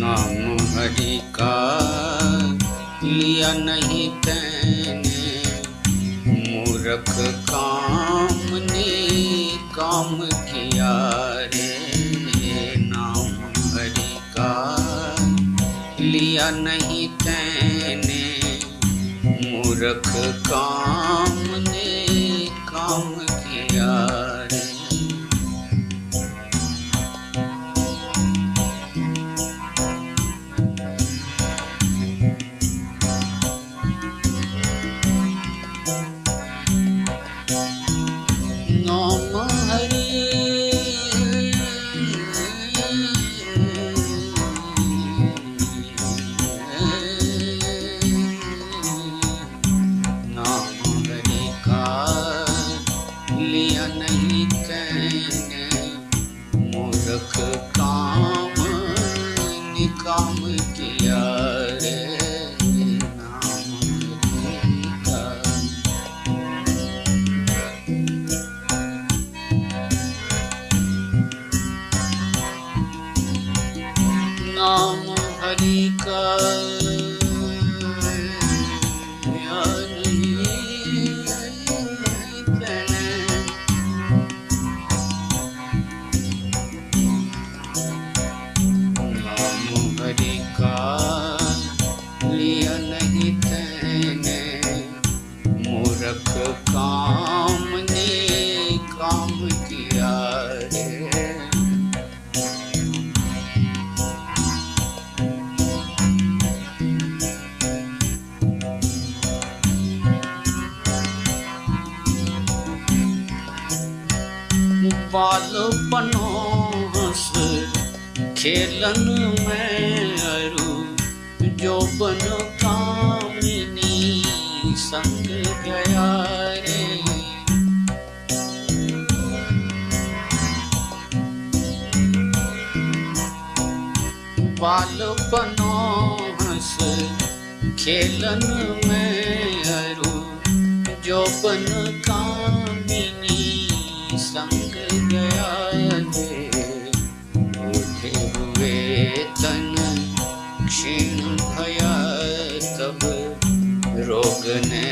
नाम हरि का लिया नहीं तैने, मूर्ख काम ने काम किया रे। नाम हरि का लिया नहीं तैने, मूर्ख काम हरि का ज्ञान ही तने। खेलन में अरु जो बन कामिनी संग गया रे। बालपनो हंस खेलन में अरु जो बन कामिनी रोग ने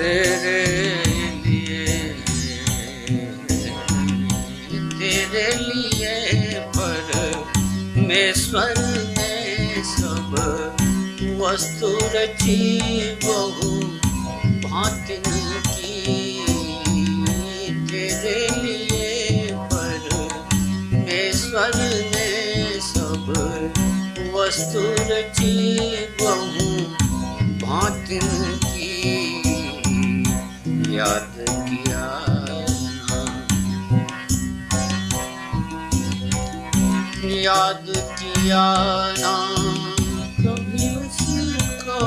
तेरे लिए तेरे लिए परमेश्वर ने सब वस्तु रची बहु भांतिन तेरे लिए परमेश्वर ने सब वस्तु रची बहु भांतिन की याद किया। याद किया ना, कभी उसको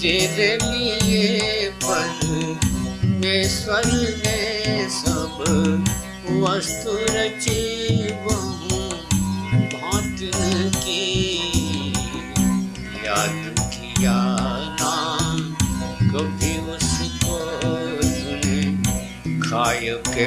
तेरे लिए परमेश्वर ने सब वस्तु रची बहु खाय के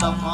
ತಮ್ಮ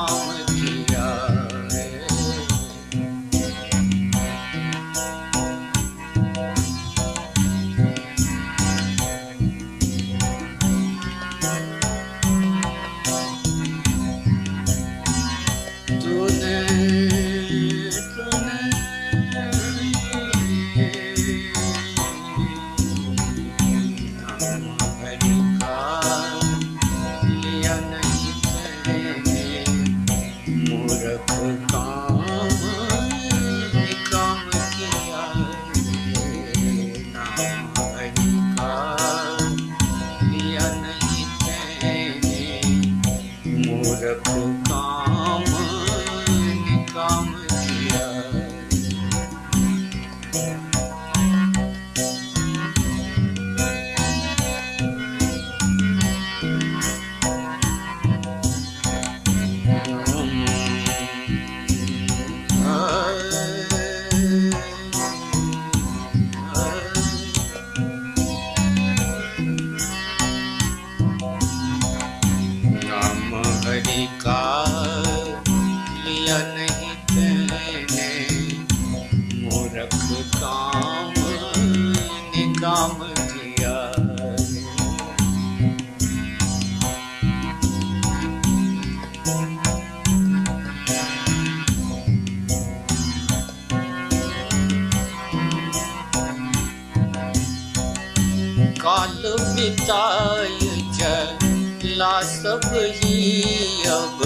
लासब जीअब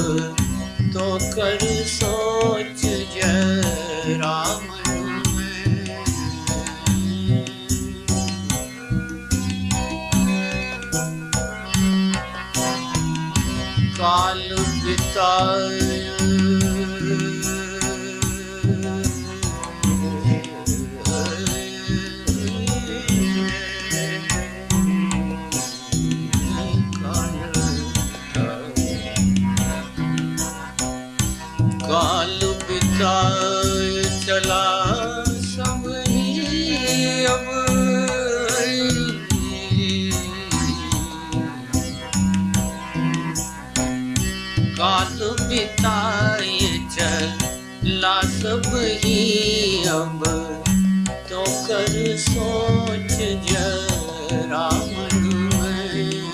तोकर सोच ज राम। काल बिताई ही अब तो कर सोच जरा मन में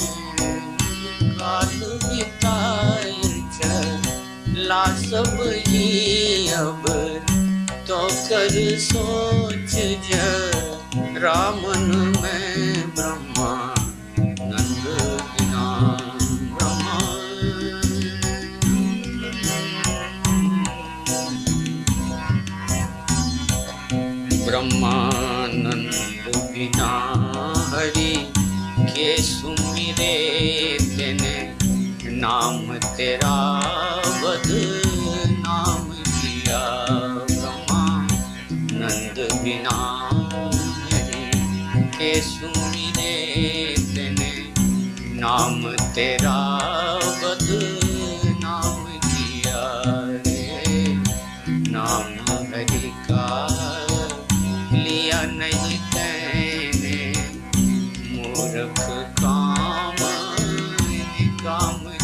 काल बिताए चला सब ही अब सही सोच ज, रामन में ब्रह्मा नंद बिना ब्रह्मा। ब्रह्मानंद बिना हरि के सुमिरे तेने, नाम तेरा नंद बिना के सुनी ने नाम तेरा बदनाम किया रे। नाम हरि का लिया नहीं तेने। मूर्ख काम काम